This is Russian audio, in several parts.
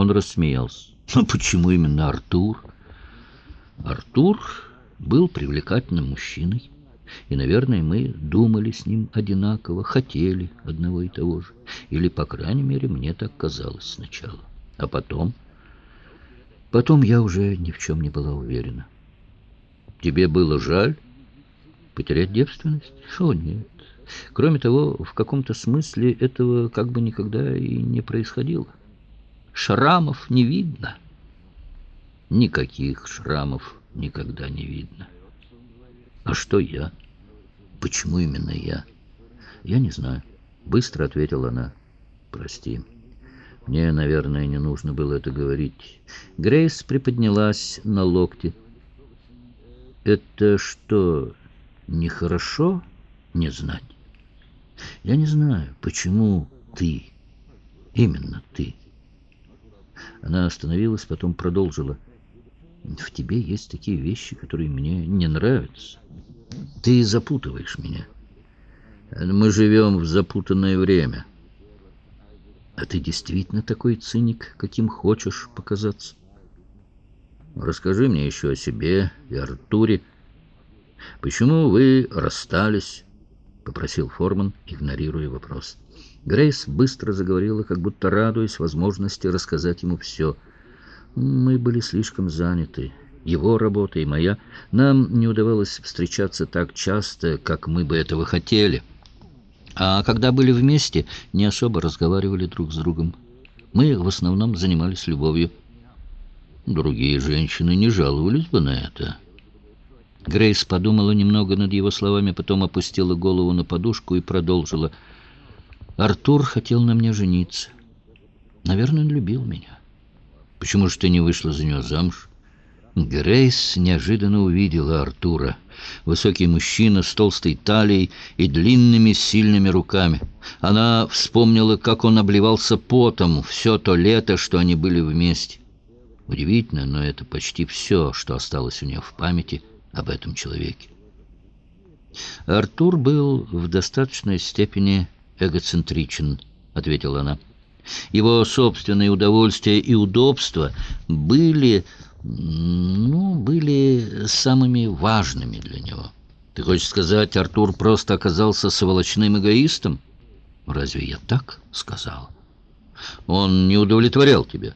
Он рассмеялся. «Ну почему именно Артур?» Артур был привлекательным мужчиной. И, наверное, мы думали с ним одинаково, хотели одного и того же. Или, по крайней мере, мне так казалось сначала. А потом... Потом я уже ни в чем не была уверена. Тебе было жаль потерять девственность? О, нет. Кроме того, в каком-то смысле этого как бы никогда и не происходило. Шрамов не видно. Никаких шрамов никогда не видно. А что я? Почему именно я? Я не знаю. Быстро ответила она. Прости. Мне, наверное, не нужно было это говорить. Грейс приподнялась на локте. Это что, нехорошо не знать? Я не знаю, почему ты, именно ты. Она остановилась, потом продолжила. В тебе есть такие вещи, которые мне не нравятся. Ты запутываешь меня. Мы живем в запутанное время. А ты действительно такой циник, каким хочешь показаться? Расскажи мне еще о себе и Артуре. Почему вы расстались? Попросил Форман, игнорируя вопрос. Грейс быстро заговорила, как будто радуясь возможности рассказать ему все — мы были слишком заняты. Его работа и моя. Нам не удавалось встречаться так часто, как мы бы этого хотели. А когда были вместе, не особо разговаривали друг с другом. Мы в основном занимались любовью. Другие женщины не жаловались бы на это. Грейс подумала немного над его словами, потом опустила голову на подушку и продолжила. «Артур хотел на мне жениться. Наверное, он любил меня». Почему же ты не вышла за него замуж?» Грейс неожиданно увидела Артура. Высокий мужчина с толстой талией и длинными сильными руками. Она вспомнила, как он обливался потом все то лето, что они были вместе. Удивительно, но это почти все, что осталось у нее в памяти об этом человеке. «Артур был в достаточной степени эгоцентричен», — ответила она. Его собственные удовольствия и удобства были, ну, были самыми важными для него. Ты хочешь сказать, Артур просто оказался сволочным эгоистом? Разве я так сказал? Он не удовлетворял тебя.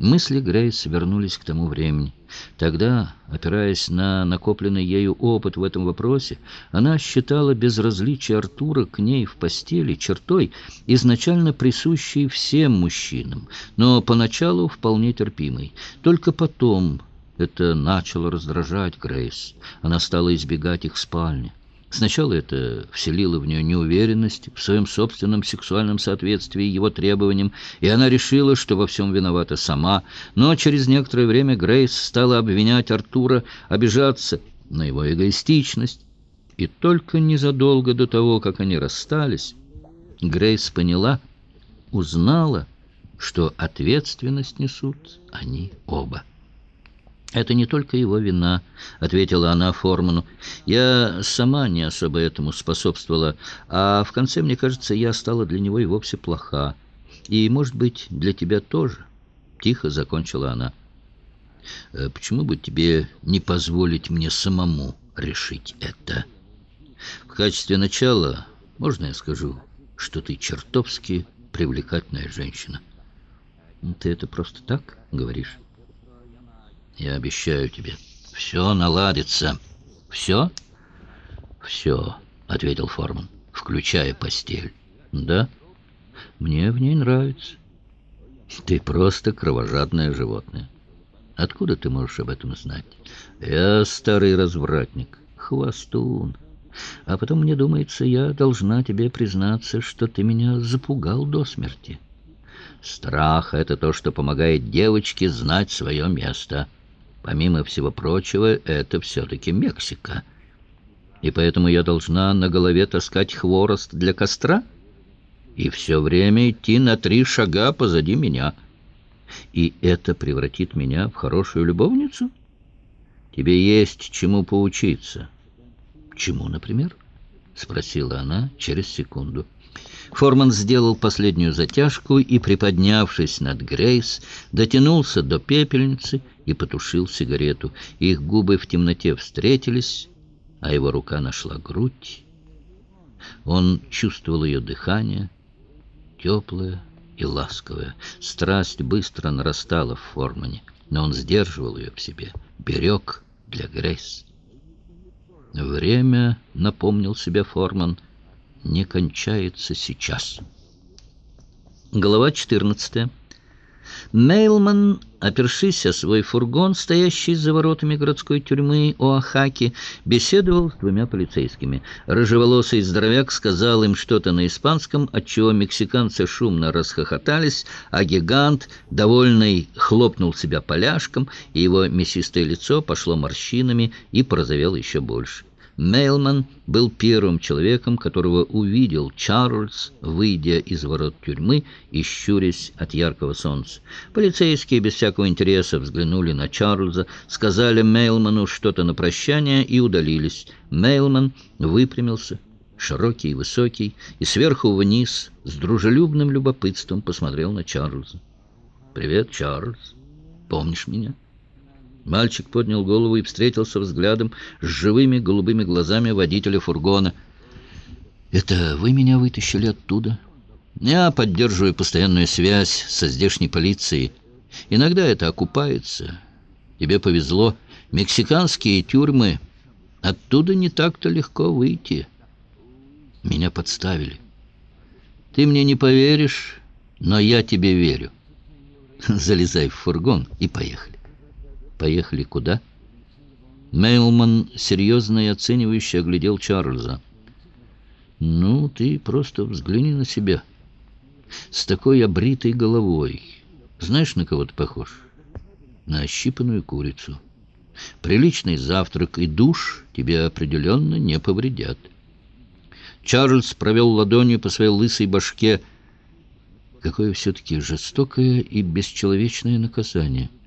Мысли Грейс вернулись к тому времени. Тогда, опираясь на накопленный ею опыт в этом вопросе, она считала безразличие Артура к ней в постели чертой, изначально присущей всем мужчинам, но поначалу вполне терпимой. Только потом это начало раздражать Грейс. Она стала избегать их спальни. Сначала это вселило в нее неуверенность в своем собственном сексуальном соответствии его требованиям, и она решила, что во всем виновата сама. Но через некоторое время Грейс стала обвинять Артура, обижаться на его эгоистичность. И только незадолго до того, как они расстались, Грейс поняла, узнала, что ответственность несут они оба. «Это не только его вина», — ответила она Форману. «Я сама не особо этому способствовала, а в конце, мне кажется, я стала для него и вовсе плоха. И, может быть, для тебя тоже», — тихо закончила она. «Э, «Почему бы тебе не позволить мне самому решить это? В качестве начала, можно я скажу, что ты чертовски привлекательная женщина?» «Ты это просто так говоришь?» Я обещаю тебе, все наладится. Все? Все, ответил Форман, включая постель. Да? Мне в ней нравится. Ты просто кровожадное животное. Откуда ты можешь об этом знать? Я старый развратник, хвостун. А потом, мне думается, я должна тебе признаться, что ты меня запугал до смерти. Страх — это то, что помогает девочке знать свое место — Помимо всего прочего, это все-таки Мексика. И поэтому я должна на голове таскать хворост для костра и все время идти на три шага позади меня. И это превратит меня в хорошую любовницу? Тебе есть чему поучиться. Чему, например? Спросила она через секунду. Форман сделал последнюю затяжку и, приподнявшись над Грейс, дотянулся до пепельницы и потушил сигарету. Их губы в темноте встретились, а его рука нашла грудь. Он чувствовал ее дыхание, теплое и ласковое. Страсть быстро нарастала в Формане, но он сдерживал ее в себе, берег для Грейс. Время, напомнил себе Форман, не кончается сейчас. Глава 14. Мейлман, опершись о свой фургон, стоящий за воротами городской тюрьмы Оахаки, беседовал с двумя полицейскими. Рыжеволосый здоровяк сказал им что-то на испанском, отчего мексиканцы шумно расхохотались, а гигант, довольный, хлопнул себя поляшком, и его мясистое лицо пошло морщинами и порозовело еще больше. Мейлман был первым человеком, которого увидел Чарльз, выйдя из ворот тюрьмы и щурясь от яркого солнца. Полицейские без всякого интереса взглянули на Чарльза, сказали Мейлману что-то на прощание и удалились. Мейлман выпрямился, широкий и высокий, и сверху вниз с дружелюбным любопытством посмотрел на Чарльза. «Привет, Чарльз. Помнишь меня?» Мальчик поднял голову и встретился взглядом с живыми голубыми глазами водителя фургона. «Это вы меня вытащили оттуда?» «Я поддерживаю постоянную связь со здешней полицией. Иногда это окупается. Тебе повезло. Мексиканские тюрьмы. Оттуда не так-то легко выйти. Меня подставили. Ты мне не поверишь, но я тебе верю. Залезай в фургон и поехали». Поехали куда? Мейлман серьезно и оценивающе оглядел Чарльза. «Ну, ты просто взгляни на себя. С такой обритой головой. Знаешь, на кого ты похож? На ощипанную курицу. Приличный завтрак и душ тебе определенно не повредят». Чарльз провел ладонью по своей лысой башке. Какое все-таки жестокое и бесчеловечное наказание —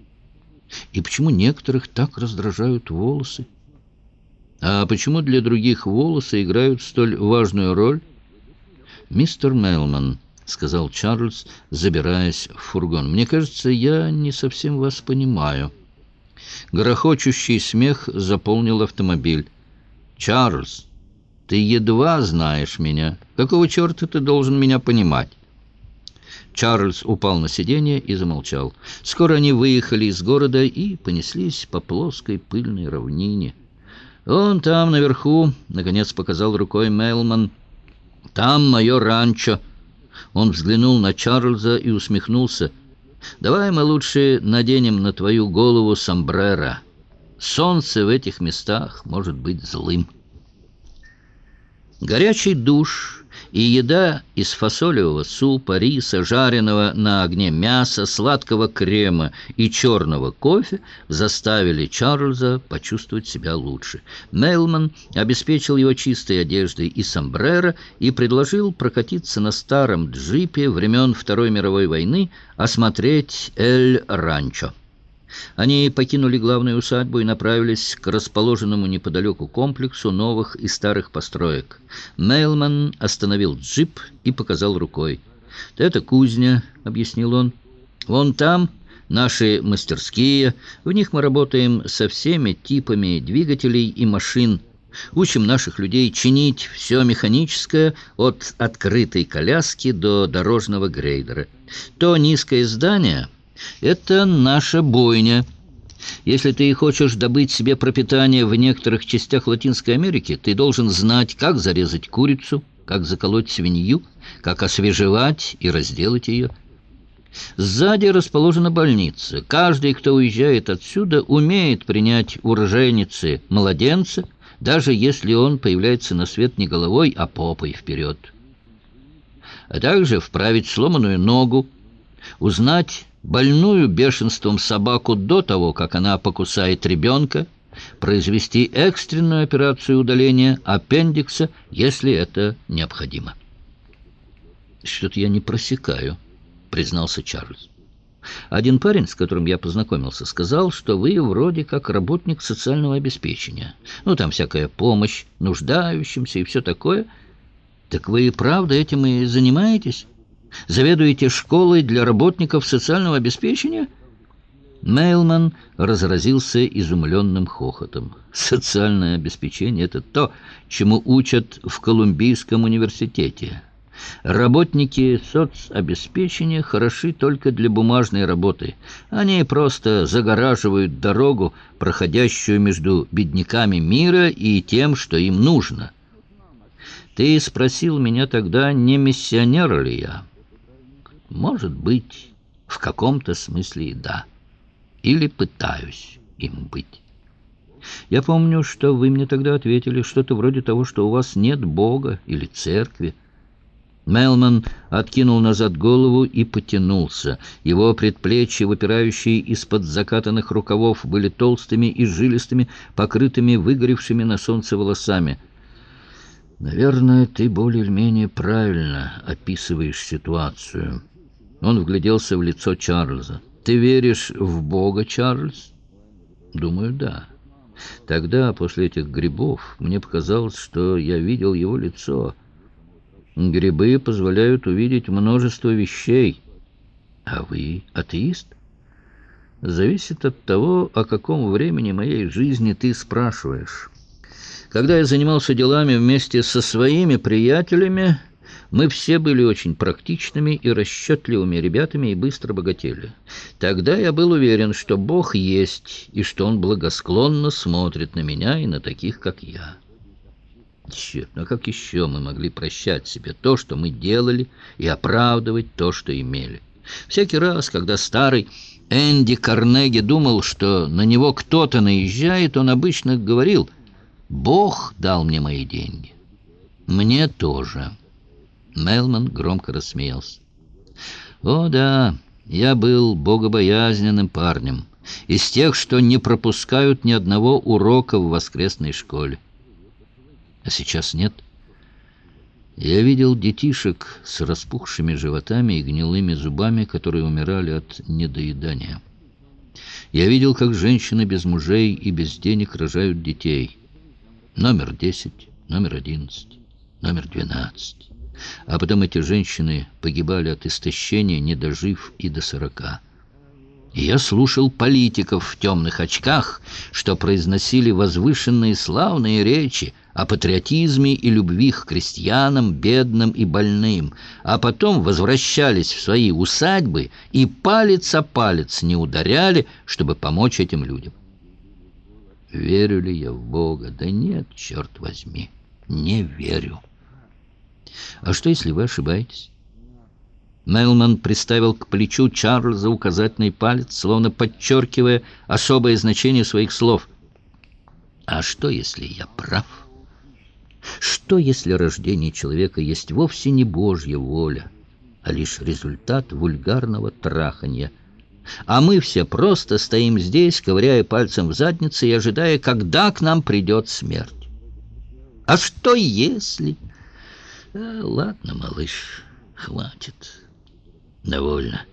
и почему некоторых так раздражают волосы? А почему для других волосы играют столь важную роль? «Мистер Мелман», — сказал Чарльз, забираясь в фургон, — «мне кажется, я не совсем вас понимаю». Грохочущий смех заполнил автомобиль. «Чарльз, ты едва знаешь меня. Какого черта ты должен меня понимать?» Чарльз упал на сиденье и замолчал. Скоро они выехали из города и понеслись по плоской пыльной равнине. «Он там, наверху», — наконец показал рукой Мейлман. «Там мое ранчо». Он взглянул на Чарльза и усмехнулся. «Давай мы лучше наденем на твою голову сомбреро. Солнце в этих местах может быть злым». Горячий душ и еда из фасолевого супа, риса, жареного на огне мяса, сладкого крема и черного кофе заставили Чарльза почувствовать себя лучше. Мейлман обеспечил его чистой одеждой и сомбреро и предложил прокатиться на старом джипе времен Второй мировой войны, осмотреть Эль-Ранчо. Они покинули главную усадьбу и направились к расположенному неподалеку комплексу новых и старых построек. Нейлман остановил джип и показал рукой. «Это кузня», — объяснил он. «Вон там наши мастерские. В них мы работаем со всеми типами двигателей и машин». Учим наших людей чинить все механическое от открытой коляски до дорожного грейдера. То низкое здание это наша бойня. Если ты хочешь добыть себе пропитание в некоторых частях Латинской Америки, ты должен знать, как зарезать курицу, как заколоть свинью, как освежевать и разделать ее. Сзади расположена больница. Каждый, кто уезжает отсюда, умеет принять урожайницы младенца, даже если он появляется на свет не головой, а попой вперед. А также вправить сломанную ногу, узнать больную бешенством собаку до того, как она покусает ребенка, произвести экстренную операцию удаления аппендикса, если это необходимо. «Что-то я не просекаю», — признался Чарльз. «Один парень, с которым я познакомился, сказал, что вы вроде как работник социального обеспечения. Ну, там всякая помощь нуждающимся и все такое. Так вы и правда этим и занимаетесь? Заведуете школой для работников социального обеспечения?» Мейлман разразился изумленным хохотом. «Социальное обеспечение — это то, чему учат в Колумбийском университете. Работники соцобеспечения хороши только для бумажной работы. Они просто загораживают дорогу, проходящую между бедняками мира и тем, что им нужно. Ты спросил меня тогда, не миссионер ли я?» Может быть, в каком-то смысле и да. Или пытаюсь им быть. Я помню, что вы мне тогда ответили что-то вроде того, что у вас нет Бога или церкви. Мелман откинул назад голову и потянулся. Его предплечья, выпирающие из-под закатанных рукавов, были толстыми и жилистыми, покрытыми выгоревшими на солнце волосами. «Наверное, ты более-менее правильно описываешь ситуацию». Он вгляделся в лицо Чарльза. «Ты веришь в Бога, Чарльз?» «Думаю, да. Тогда, после этих грибов, мне показалось, что я видел его лицо. Грибы позволяют увидеть множество вещей. А вы атеист?» «Зависит от того, о каком времени моей жизни ты спрашиваешь. Когда я занимался делами вместе со своими приятелями...» Мы все были очень практичными и расчетливыми ребятами и быстро богатели. Тогда я был уверен, что Бог есть, и что Он благосклонно смотрит на меня и на таких, как я. Черт, ну как еще мы могли прощать себе то, что мы делали, и оправдывать то, что имели? Всякий раз, когда старый Энди Карнеги думал, что на него кто-то наезжает, он обычно говорил «Бог дал мне мои деньги». «Мне тоже». Мелман громко рассмеялся. «О, да, я был богобоязненным парнем, из тех, что не пропускают ни одного урока в воскресной школе. А сейчас нет. Я видел детишек с распухшими животами и гнилыми зубами, которые умирали от недоедания. Я видел, как женщины без мужей и без денег рожают детей. Номер десять, номер одиннадцать, номер двенадцать». А потом эти женщины погибали от истощения, не дожив и до сорока. Я слушал политиков в темных очках, что произносили возвышенные славные речи о патриотизме и любви к крестьянам, бедным и больным, а потом возвращались в свои усадьбы и палец о палец не ударяли, чтобы помочь этим людям. Верю ли я в Бога? Да нет, черт возьми, не верю. А что, если вы ошибаетесь? Мелман приставил к плечу Чарльза указательный палец, словно подчеркивая особое значение своих слов. «А что, если я прав? Что, если рождение человека есть вовсе не Божья воля, а лишь результат вульгарного траханья? А мы все просто стоим здесь, ковыряя пальцем в заднице и ожидая, когда к нам придет смерть? А что, если...» А, ладно, малыш, хватит. Довольно.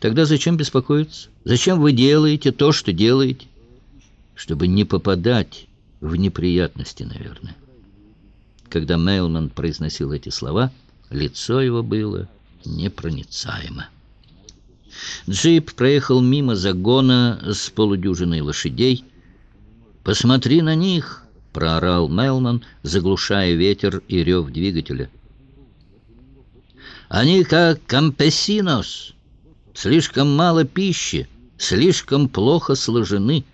Тогда зачем беспокоиться? Зачем вы делаете то, что делаете? Чтобы не попадать в неприятности, наверное. Когда Мейлман произносил эти слова, лицо его было непроницаемо. Джип проехал мимо загона с полудюжиной лошадей. «Посмотри на них!» — проорал Мелман, заглушая ветер и рев двигателя. «Они как кампесинос. Слишком мало пищи, слишком плохо сложены.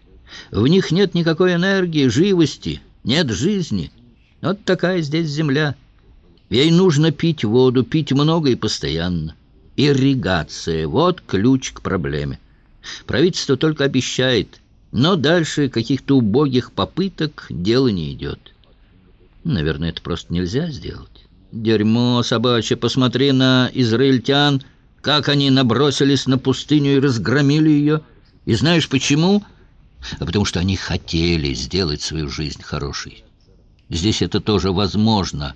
В них нет никакой энергии, живости, нет жизни. Вот такая здесь земля. Ей нужно пить воду, пить много и постоянно. Ирригация — вот ключ к проблеме. Правительство только обещает — но дальше каких-то убогих попыток дело не идет. Наверное, это просто нельзя сделать. Дерьмо собачье, посмотри на израильтян, как они набросились на пустыню и разгромили ее. И знаешь почему? А потому что они хотели сделать свою жизнь хорошей. Здесь это тоже возможно.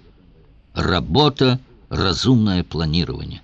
Работа, разумное планирование.